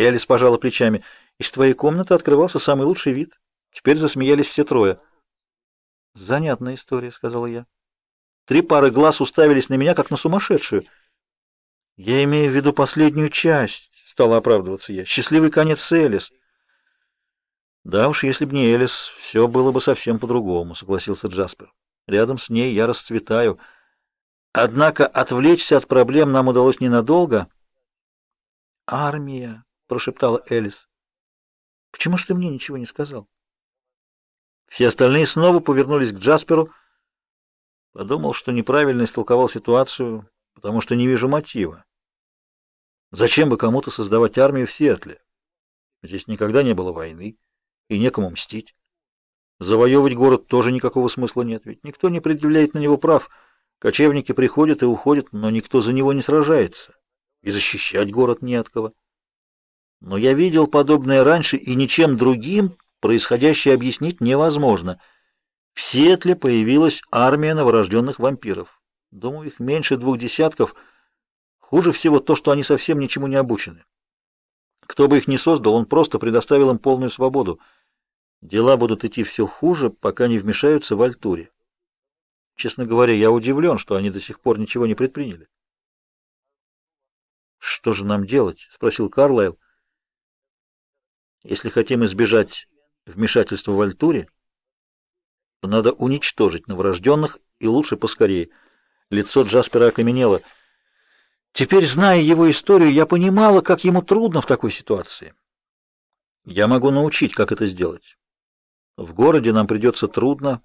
Элис пожала плечами. Из твоей комнаты открывался самый лучший вид. Теперь засмеялись все трое. Занятная история, сказала я. Три пары глаз уставились на меня, как на сумасшедшую. Я имею в виду последнюю часть, стала оправдываться я. Счастливый конец Элис. Да уж, если б не Элис, все было бы совсем по-другому, согласился Джаспер. Рядом с ней я расцветаю. Однако отвлечься от проблем нам удалось ненадолго. Армия, прошептала Элис. Почему ж ты мне ничего не сказал? Все остальные снова повернулись к Джасперу. Подумал, что неправильно истолковал ситуацию, потому что не вижу мотива. Зачем бы кому-то создавать армию в Сиэтле? Здесь никогда не было войны, и некому мстить. Завоевывать город тоже никакого смысла нет, ведь никто не предъявляет на него прав. Кочевники приходят и уходят, но никто за него не сражается. И защищать город не от кого. Но я видел подобное раньше, и ничем другим происходящее объяснить невозможно. В Сиэтле появилась армия новорожденных вампиров. Думаю, их меньше двух десятков. Хуже всего то, что они совсем ничему не обучены. Кто бы их ни создал, он просто предоставил им полную свободу. Дела будут идти все хуже, пока не вмешаются в Альтуре. Честно говоря, я удивлен, что они до сих пор ничего не предприняли. «Что же нам делать?» — спросил Карлайл. «Если хотим избежать вмешательства в Альтуре, то надо уничтожить новорожденных, и лучше поскорее». Лицо Джаспера окаменело. Теперь, зная его историю, я понимала, как ему трудно в такой ситуации. Я могу научить, как это сделать. В городе нам придется трудно.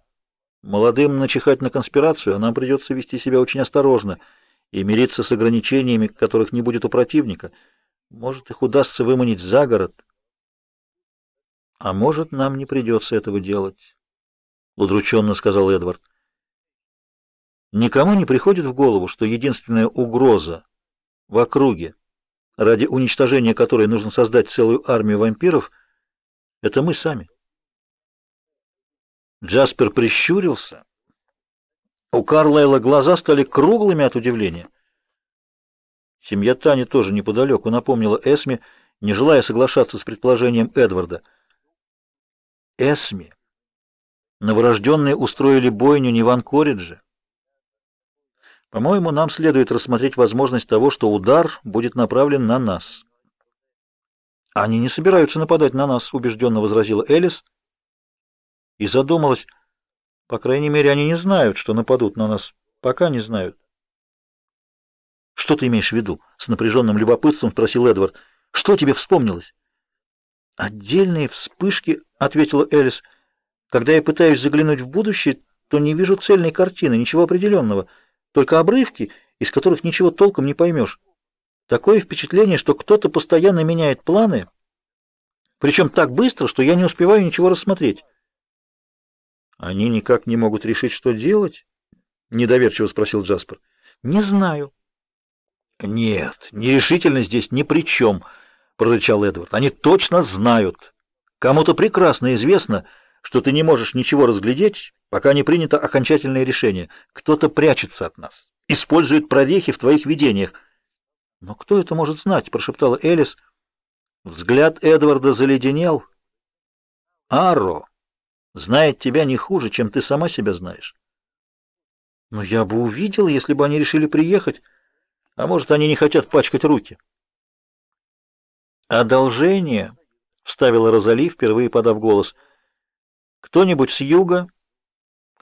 Молодым начихать на конспирацию, а нам придется вести себя очень осторожно и мириться с ограничениями, которых не будет у противника. Может, их удастся выманить за город. А может, нам не придется этого делать, — удрученно сказал Эдвард. Никому не приходит в голову, что единственная угроза в округе, ради уничтожения которой нужно создать целую армию вампиров, это мы сами. Джаспер прищурился. У Карлайла глаза стали круглыми от удивления. Семья Тани тоже неподалеку, напомнила Эсми, не желая соглашаться с предположением Эдварда. Эсми. Новорожденные устроили бойню не в Анкоридже. По-моему, нам следует рассмотреть возможность того, что удар будет направлен на нас. Они не собираются нападать на нас, убежденно возразила Элис и задумалась. По крайней мере, они не знают, что нападут на нас. Пока не знают. Что ты имеешь в виду? С напряженным любопытством спросил Эдвард. Что тебе вспомнилось? Отдельные вспышки, ответила Элис. Когда я пытаюсь заглянуть в будущее, то не вижу цельной картины, ничего определенного только обрывки, из которых ничего толком не поймешь. Такое впечатление, что кто-то постоянно меняет планы, причем так быстро, что я не успеваю ничего рассмотреть. Они никак не могут решить, что делать? недоверчиво спросил Джаспер. Не знаю. Нет, нерешительность здесь ни при чем, прорычал Эдвард. Они точно знают. Кому-то прекрасно известно, что ты не можешь ничего разглядеть, пока не принято окончательное решение. Кто-то прячется от нас, использует прорехи в твоих видениях. Но кто это может знать, прошептала Элис. Взгляд Эдварда заледенел. Аро знает тебя не хуже, чем ты сама себя знаешь. Но я бы увидел, если бы они решили приехать. А может, они не хотят пачкать руки. Одолжение, вставила Розали, впервые подав голос. Кто-нибудь с юга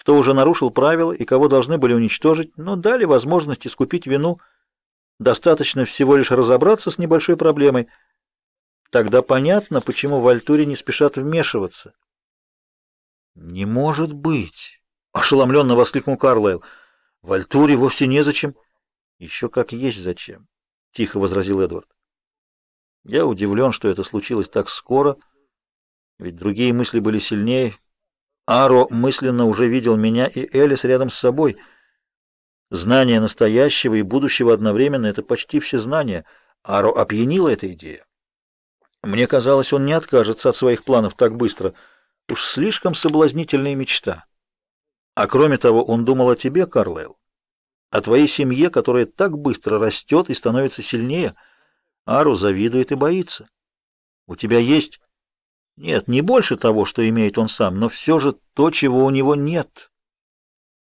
кто уже нарушил правила и кого должны были уничтожить, но дали возможность искупить вину. Достаточно всего лишь разобраться с небольшой проблемой. Тогда понятно, почему в Альтуре не спешат вмешиваться. Не может быть, ошеломленно воскликнул Карлайл. В Альтуре вовсе незачем. Еще как есть зачем, тихо возразил Эдвард. Я удивлен, что это случилось так скоро, ведь другие мысли были сильнее. Аро мысленно уже видел меня и Элис рядом с собой. Знание настоящего и будущего одновременно — это почти все знания. Аро опьянила эта идея. Мне казалось, он не откажется от своих планов так быстро. Уж слишком соблазнительная мечта. А кроме того, он думал о тебе, Карлайл, о твоей семье, которая так быстро растет и становится сильнее. Ару завидует и боится. У тебя есть... Нет, не больше того, что имеет он сам, но все же то, чего у него нет.